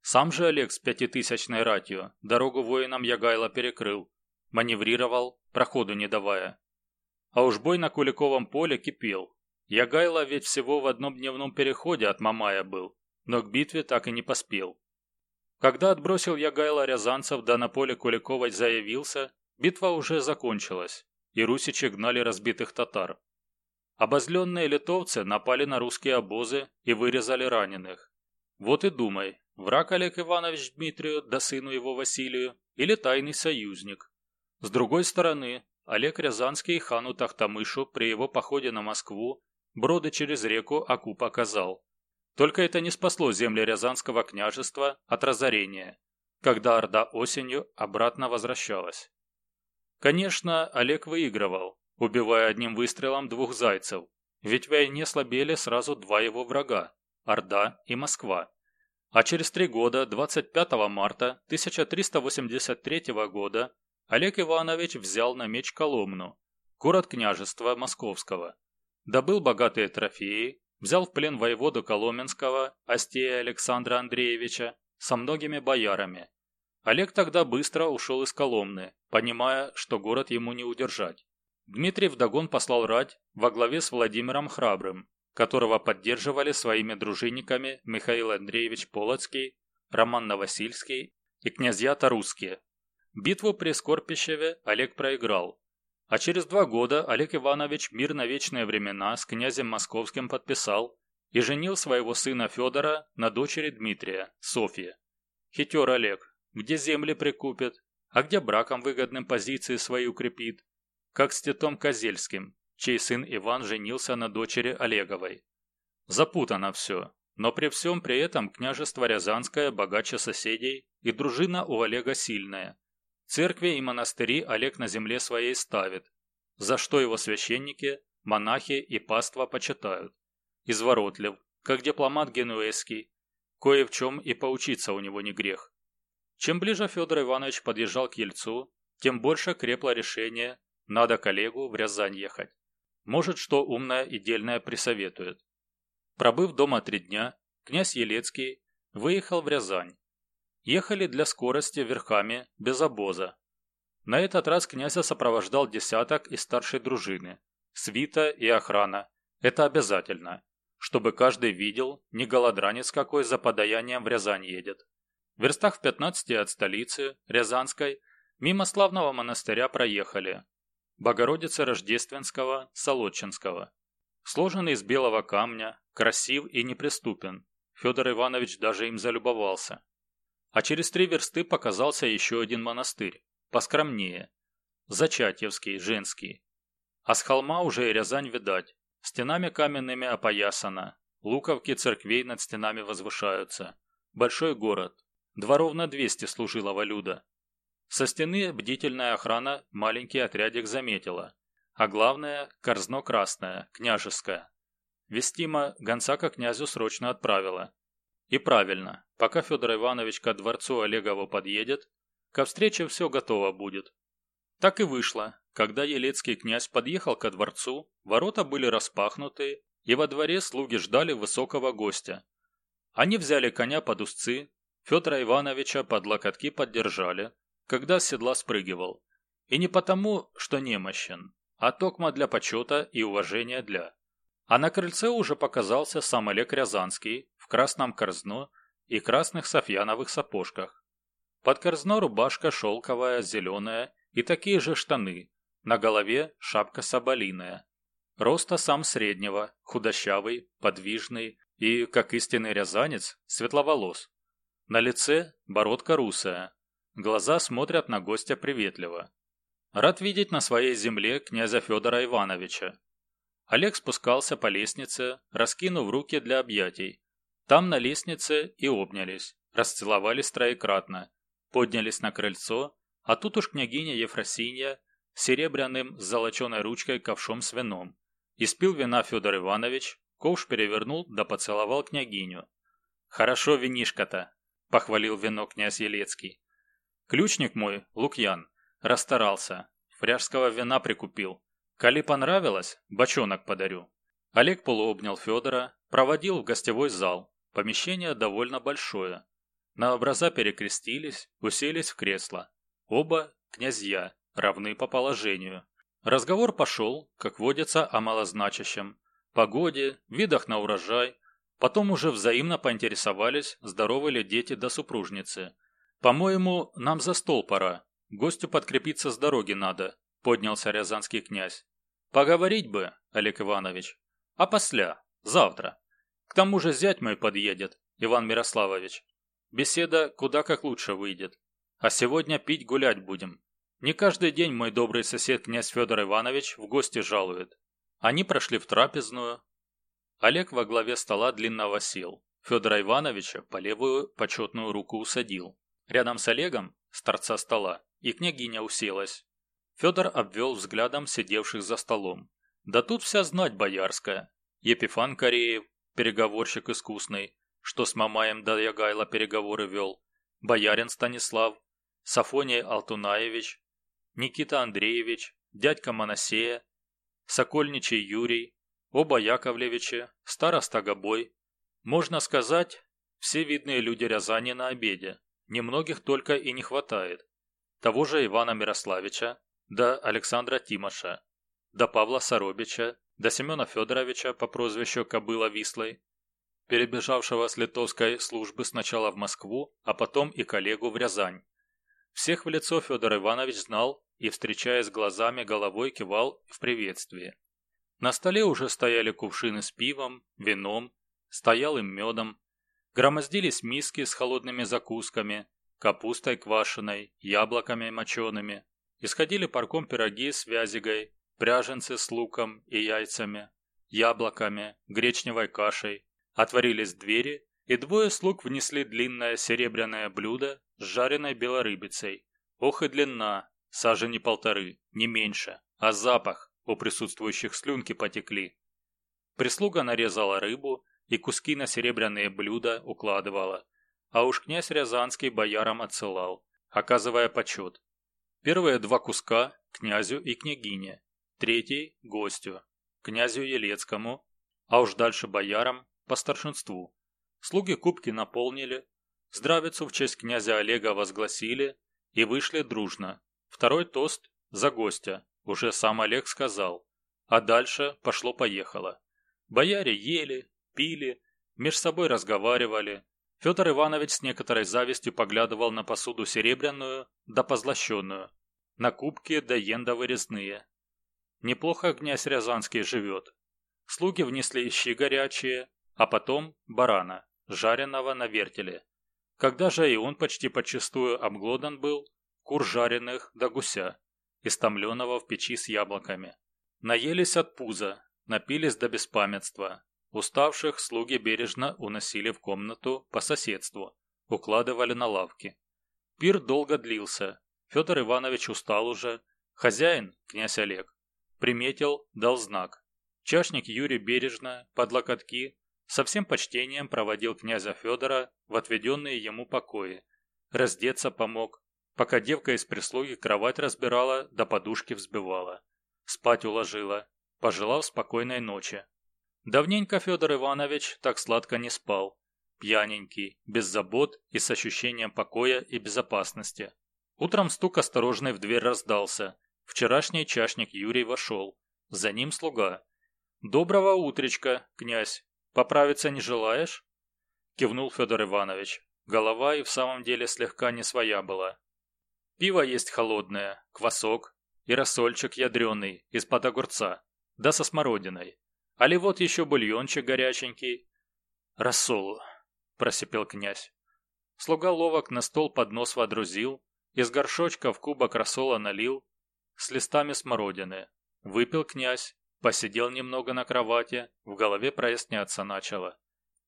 Сам же Олег с пятитысячной ратью дорогу воинам Ягайло перекрыл, маневрировал, проходу не давая. А уж бой на Куликовом поле кипел. Ягайло ведь всего в одном дневном переходе от Мамая был, но к битве так и не поспел. Когда отбросил Ягайло рязанцев да на поле Куликовой заявился, битва уже закончилась, и русичи гнали разбитых татар. Обозленные литовцы напали на русские обозы и вырезали раненых. Вот и думай, враг Олег Иванович Дмитрию да сыну его Василию или тайный союзник. С другой стороны, Олег Рязанский хану Тахтамышу при его походе на Москву броды через реку Аку показал. Только это не спасло земли Рязанского княжества от разорения, когда Орда осенью обратно возвращалась. Конечно, Олег выигрывал, убивая одним выстрелом двух зайцев, ведь в войне слабели сразу два его врага – Орда и Москва. А через три года, 25 марта 1383 года, Олег Иванович взял на меч Коломну, город княжества Московского, добыл богатые трофеи, взял в плен воеводу Коломенского, Остея Александра Андреевича, со многими боярами. Олег тогда быстро ушел из Коломны, понимая, что город ему не удержать. Дмитрий вдогон послал рать во главе с Владимиром Храбрым, которого поддерживали своими дружинниками Михаил Андреевич Полоцкий, Роман Новосильский и князья Тарусские. Битву при Скорпищеве Олег проиграл, а через два года Олег Иванович мир на вечные времена с князем Московским подписал и женил своего сына Федора на дочери Дмитрия, Софье. Хитер Олег, где земли прикупит, а где браком выгодным позиции свои укрепит, как с Титом Козельским, чей сын Иван женился на дочери Олеговой. Запутано все, но при всем при этом княжество Рязанское богаче соседей и дружина у Олега сильная. Церкви и монастыри Олег на земле своей ставит, за что его священники, монахи и паства почитают. Изворотлив, как дипломат генуэзский, кое в чем и поучиться у него не грех. Чем ближе Федор Иванович подъезжал к Ельцу, тем больше крепло решение «надо коллегу в Рязань ехать». Может, что умное и дельное присоветует. Пробыв дома три дня, князь Елецкий выехал в Рязань. Ехали для скорости верхами, без обоза. На этот раз князя сопровождал десяток из старшей дружины. Свита и охрана. Это обязательно. Чтобы каждый видел, не голодранец какой за подаянием в Рязань едет. Верстах в 15 от столицы, Рязанской, мимо славного монастыря проехали, Богородицы Рождественского, Солодчинского. Сложенный из белого камня, красив и неприступен. Федор Иванович даже им залюбовался. А через три версты показался еще один монастырь, поскромнее. Зачатьевский, женский. А с холма уже и Рязань видать. Стенами каменными опоясана. Луковки церквей над стенами возвышаются. Большой город. Дворов на двести служилого люда. Со стены бдительная охрана маленький отрядик заметила. А главное – корзно красное, княжеское. Вестима гонца к князю срочно отправила. И правильно, пока Федор Иванович ко дворцу Олегову подъедет, ко встрече все готово будет. Так и вышло. Когда Елецкий князь подъехал ко дворцу, ворота были распахнуты, и во дворе слуги ждали высокого гостя. Они взяли коня под узцы, Федора Ивановича под локотки поддержали, когда с седла спрыгивал. И не потому, что немощен, а токмо для почета и уважения для. А на крыльце уже показался сам Олег Рязанский в красном корзно и красных софьяновых сапожках. Под корзно рубашка шелковая, зеленая и такие же штаны, на голове шапка соболиная. Роста сам среднего, худощавый, подвижный и, как истинный рязанец, светловолос. На лице бородка русая, Глаза смотрят на гостя приветливо. Рад видеть на своей земле князя Федора Ивановича. Олег спускался по лестнице, раскинув руки для объятий. Там на лестнице и обнялись, расцеловались троекратно, поднялись на крыльцо, а тут уж княгиня Ефросинья серебряным с золоченой ручкой ковшом с вином. Испил вина Федор Иванович, ковш перевернул да поцеловал княгиню. «Хорошо винишко-то», – похвалил вино князь Елецкий. Ключник мой, Лукьян, расстарался. Фряжского вина прикупил. Коли понравилось, бочонок подарю. Олег полуобнял Федора, проводил в гостевой зал. Помещение довольно большое. На образа перекрестились, уселись в кресло. Оба князья, равны по положению. Разговор пошел, как водится, о малозначащем. Погоде, видах на урожай. Потом уже взаимно поинтересовались, здоровы ли дети до супружницы – «По-моему, нам за стол пора. Гостю подкрепиться с дороги надо», – поднялся рязанский князь. Поговорить бы, Олег Иванович. А после, завтра. К тому же зять мой подъедет, Иван Мирославович. Беседа куда как лучше выйдет. А сегодня пить гулять будем. Не каждый день мой добрый сосед князь Федор Иванович в гости жалует. Они прошли в трапезную. Олег во главе стола длинного сел. Федора Ивановича по левую почетную руку усадил. Рядом с Олегом, с торца стола, и княгиня уселась. Федор обвел взглядом сидевших за столом. Да тут вся знать боярская. Епифан Кореев, переговорщик искусный, что с Мамаем до Ягайла переговоры вел, боярин Станислав, Сафоний Алтунаевич, Никита Андреевич, дядька Моносея, Сокольничий Юрий, оба Яковлевичи, староста Гобой. Можно сказать, все видные люди Рязани на обеде. Немногих только и не хватает. Того же Ивана Мирославича, до Александра Тимоша, до Павла Соробича, до Семена Федоровича по прозвищу Кобыла Вислой, перебежавшего с литовской службы сначала в Москву, а потом и коллегу в Рязань. Всех в лицо Федор Иванович знал и, встречаясь глазами, головой кивал в приветствии. На столе уже стояли кувшины с пивом, вином, стоял им медом, громоздились миски с холодными закусками, капустой квашеной, яблоками мочеными, исходили парком пироги с вязигой, пряженцы с луком и яйцами, яблоками, гречневой кашей. Отворились двери, и двое слуг внесли длинное серебряное блюдо с жареной белорыбицей. Ох и длина, сажени полторы, не меньше, а запах, у присутствующих слюнки потекли. Прислуга нарезала рыбу и куски на серебряные блюда укладывала, а уж князь Рязанский боярам отсылал, оказывая почет. Первые два куска – князю и княгине, третий – гостю, князю Елецкому, а уж дальше боярам по старшинству. Слуги кубки наполнили, здравицу в честь князя Олега возгласили и вышли дружно. Второй тост за гостя, уже сам Олег сказал, а дальше пошло-поехало. Бояре ели, пили, меж собой разговаривали. Федор Иванович с некоторой завистью поглядывал на посуду серебряную да позлощенную, на кубки да енда вырезные. Неплохо князь Рязанский живет. Слуги внесли щи горячие, а потом барана, жареного на вертеле. Когда же и он почти подчистую обглодан был, кур жареных да гуся, истомленного в печи с яблоками. Наелись от пуза, напились до беспамятства. Уставших слуги бережно уносили в комнату по соседству, укладывали на лавки. Пир долго длился. Федор Иванович устал уже. Хозяин, князь Олег, приметил, дал знак. Чашник Юрий бережно, под локотки, со всем почтением проводил князя Федора в отведенные ему покои. Раздеться помог, пока девка из прислуги кровать разбирала да подушки взбивала. Спать уложила, пожелал спокойной ночи. Давненько Федор Иванович так сладко не спал. Пьяненький, без забот и с ощущением покоя и безопасности. Утром стук осторожный в дверь раздался. Вчерашний чашник Юрий вошел. За ним слуга. «Доброго утречка, князь!» «Поправиться не желаешь?» Кивнул Федор Иванович. Голова и в самом деле слегка не своя была. Пиво есть холодное, квасок и рассольчик ядреный из-под огурца, да со смородиной. Али вот еще бульончик горяченький. «Рассол», – просипел князь. Слуга ловок на стол поднос водрузил, из горшочка в кубок рассола налил, с листами смородины. Выпил князь, Посидел немного на кровати, в голове проясняться начало.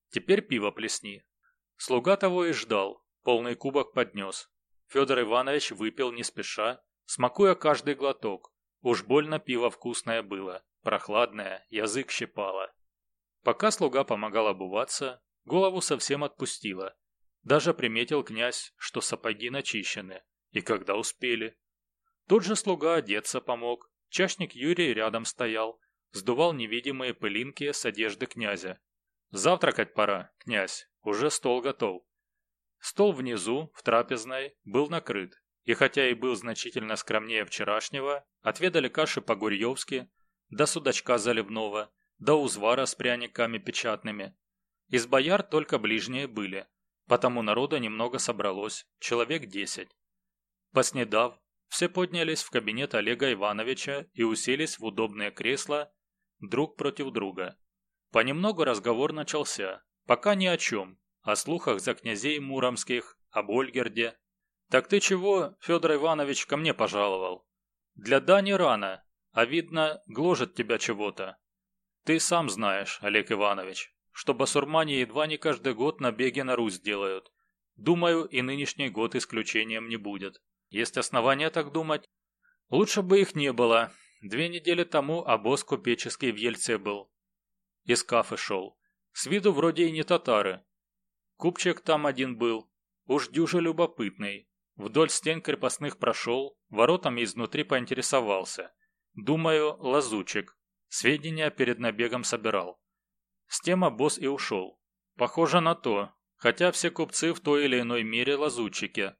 Теперь пиво плесни. Слуга того и ждал, полный кубок поднес. Федор Иванович выпил не спеша, смакуя каждый глоток. Уж больно пиво вкусное было, прохладное, язык щипало. Пока слуга помогал обуваться, голову совсем отпустила. Даже приметил князь, что сапоги начищены. И когда успели. Тот же слуга одеться помог. Чашник Юрий рядом стоял, сдувал невидимые пылинки с одежды князя. «Завтракать пора, князь, уже стол готов». Стол внизу, в трапезной, был накрыт, и хотя и был значительно скромнее вчерашнего, отведали каши по-гурьевски, до судачка заливного, до узвара с пряниками печатными. Из бояр только ближние были, потому народа немного собралось, человек десять. Поснедав, все поднялись в кабинет Олега Ивановича и уселись в удобные кресла друг против друга. Понемногу разговор начался, пока ни о чем, о слухах за князей Муромских, об Ольгерде. «Так ты чего, Федор Иванович, ко мне пожаловал? Для Дани рано, а видно, гложет тебя чего-то. Ты сам знаешь, Олег Иванович, что басурмане едва не каждый год набеги на Русь делают. Думаю, и нынешний год исключением не будет. Есть основания так думать? Лучше бы их не было. Две недели тому обоз купеческий в Ельце был. Из кафы шел. С виду вроде и не татары. Купчик там один был. Уж дюже любопытный. Вдоль стен крепостных прошел, воротами изнутри поинтересовался. Думаю, лазучик. Сведения перед набегом собирал. С тем обоз и ушел. Похоже на то, хотя все купцы в той или иной мере лазутчики.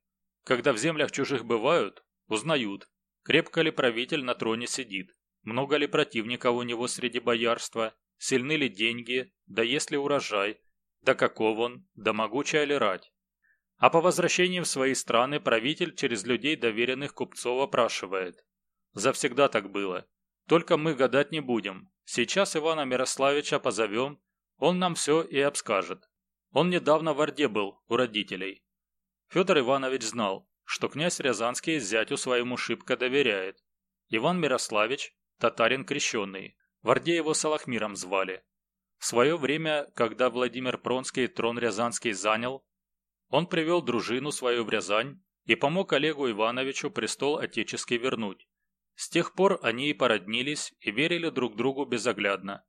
Когда в землях чужих бывают, узнают, крепко ли правитель на троне сидит, много ли противников у него среди боярства, сильны ли деньги, да есть ли урожай, да каков он, да могучая ли рать. А по возвращении в свои страны правитель через людей доверенных купцов опрашивает. Завсегда так было. Только мы гадать не будем. Сейчас Ивана Мирославича позовем, он нам все и обскажет. Он недавно в Орде был у родителей. Федор Иванович знал, что князь Рязанский зятю своему шибко доверяет. Иван Мирославич – татарин крещенный, в Орде его Салахмиром звали. В свое время, когда Владимир Пронский трон Рязанский занял, он привел дружину свою в Рязань и помог Олегу Ивановичу престол отеческий вернуть. С тех пор они и породнились и верили друг другу безоглядно.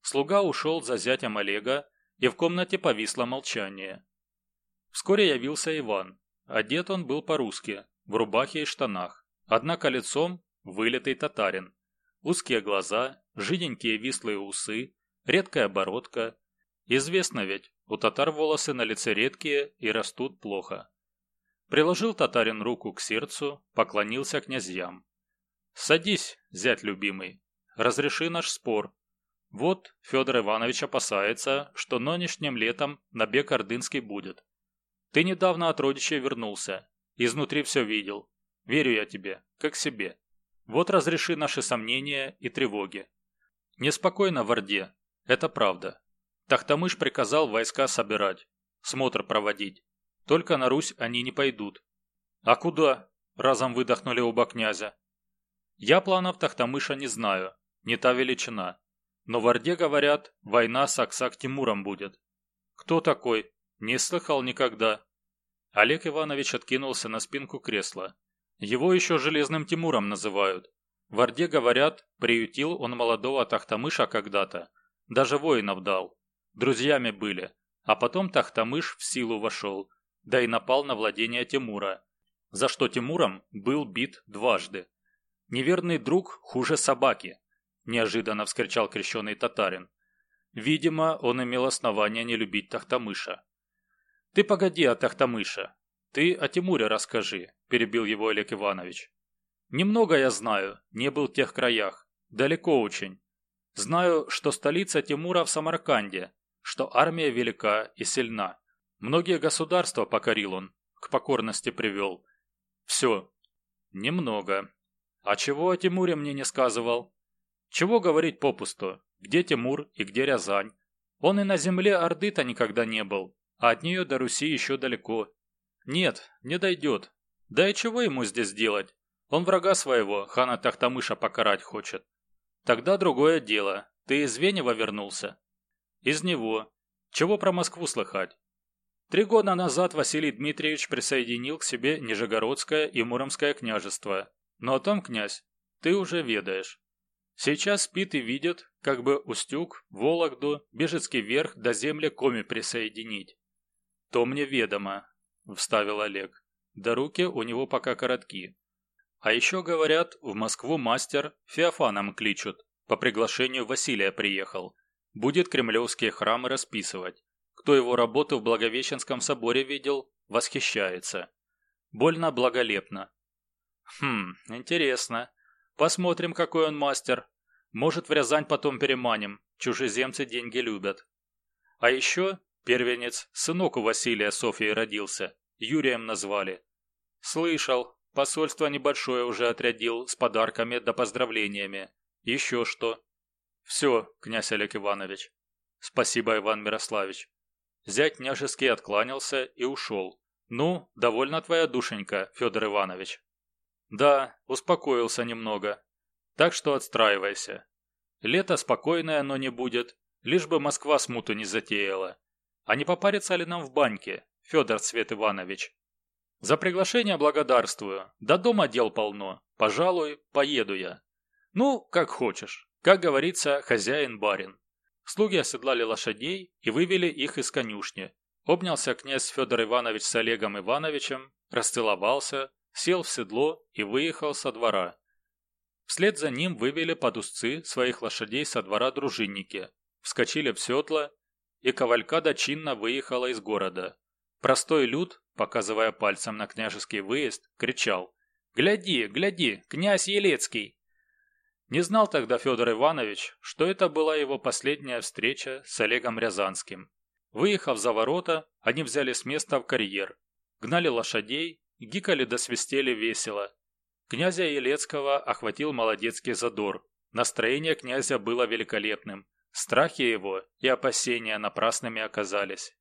Слуга ушел за зятем Олега, и в комнате повисло молчание. Вскоре явился Иван. Одет он был по-русски, в рубахе и штанах, однако лицом вылитый татарин. Узкие глаза, жиденькие вислые усы, редкая бородка. Известно ведь, у татар волосы на лице редкие и растут плохо. Приложил татарин руку к сердцу, поклонился князьям. «Садись, зять любимый, разреши наш спор. Вот Федор Иванович опасается, что нынешним летом набег ордынский будет. Ты недавно от родичей вернулся. Изнутри все видел. Верю я тебе, как себе. Вот разреши наши сомнения и тревоги. Неспокойно в Орде. Это правда. Тахтамыш приказал войска собирать, смотр проводить. Только на Русь они не пойдут. А куда? Разом выдохнули оба князя. Я планов Тахтамыша не знаю, не та величина. Но в Орде, говорят, война с Аксак Тимуром будет. Кто такой? Не слыхал никогда. Олег Иванович откинулся на спинку кресла. Его еще Железным Тимуром называют. В Орде, говорят, приютил он молодого Тахтамыша когда-то. Даже воинов дал. Друзьями были. А потом Тахтамыш в силу вошел. Да и напал на владение Тимура. За что Тимуром был бит дважды. Неверный друг хуже собаки. Неожиданно вскричал крещеный татарин. Видимо, он имел основания не любить Тахтамыша. «Ты погоди от Ахтамыша. Ты о Тимуре расскажи», – перебил его Олег Иванович. «Немного я знаю, не был в тех краях. Далеко очень. Знаю, что столица Тимура в Самарканде, что армия велика и сильна. Многие государства покорил он, к покорности привел. Все. Немного. А чего о Тимуре мне не сказывал? Чего говорить попусту? Где Тимур и где Рязань? Он и на земле Орды-то никогда не был а от нее до Руси еще далеко. Нет, не дойдет. Да и чего ему здесь делать? Он врага своего, хана Тахтамыша, покарать хочет. Тогда другое дело. Ты из Венева вернулся? Из него. Чего про Москву слыхать? Три года назад Василий Дмитриевич присоединил к себе Нижегородское и Муромское княжество. Но о том, князь, ты уже ведаешь. Сейчас спит и видит, как бы Устюг, Вологду, Бежецкий верх до земли Коми присоединить. «То мне ведомо», – вставил Олег. «Да руки у него пока коротки. А еще, говорят, в Москву мастер Феофаном кличут. По приглашению Василия приехал. Будет кремлевские храмы расписывать. Кто его работу в Благовещенском соборе видел, восхищается. Больно благолепно. Хм, интересно. Посмотрим, какой он мастер. Может, в Рязань потом переманим. Чужеземцы деньги любят. А еще Первенец, сынок у Василия Софии родился. Юрием назвали. Слышал. Посольство небольшое уже отрядил с подарками да поздравлениями. Еще что? Все, князь Олег Иванович. Спасибо, Иван Мирославич. Зять княжеский откланялся и ушел. Ну, довольна твоя душенька, Федор Иванович. Да, успокоился немного. Так что отстраивайся. Лето спокойное оно не будет, лишь бы Москва смуту не затеяла. А не попарится ли нам в баньке, Федор Свет Иванович? За приглашение благодарствую. До дома дел полно. Пожалуй, поеду я. Ну, как хочешь. Как говорится, хозяин-барин. Слуги оседлали лошадей и вывели их из конюшни. Обнялся князь Федор Иванович с Олегом Ивановичем, расцеловался, сел в седло и выехал со двора. Вслед за ним вывели под узцы своих лошадей со двора дружинники, вскочили в седла, и кавалькада чинно выехала из города. Простой люд, показывая пальцем на княжеский выезд, кричал «Гляди, гляди, князь Елецкий!» Не знал тогда Федор Иванович, что это была его последняя встреча с Олегом Рязанским. Выехав за ворота, они взяли с места в карьер, гнали лошадей, гикали да свистели весело. Князя Елецкого охватил молодецкий задор. Настроение князя было великолепным. Страхи его и опасения напрасными оказались.